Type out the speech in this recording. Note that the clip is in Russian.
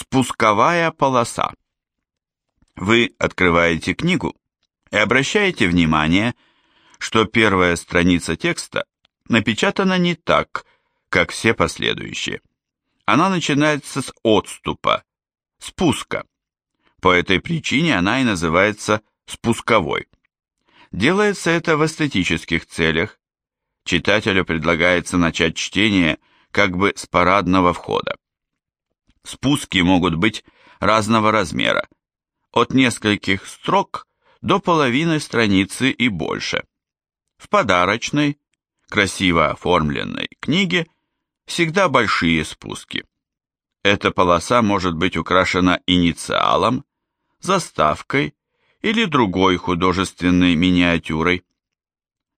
Спусковая полоса. Вы открываете книгу и обращаете внимание, что первая страница текста напечатана не так, как все последующие. Она начинается с отступа, спуска. По этой причине она и называется спусковой. Делается это в эстетических целях. Читателю предлагается начать чтение как бы с парадного входа. Спуски могут быть разного размера, от нескольких строк до половины страницы и больше. В подарочной, красиво оформленной книге всегда большие спуски. Эта полоса может быть украшена инициалом, заставкой или другой художественной миниатюрой.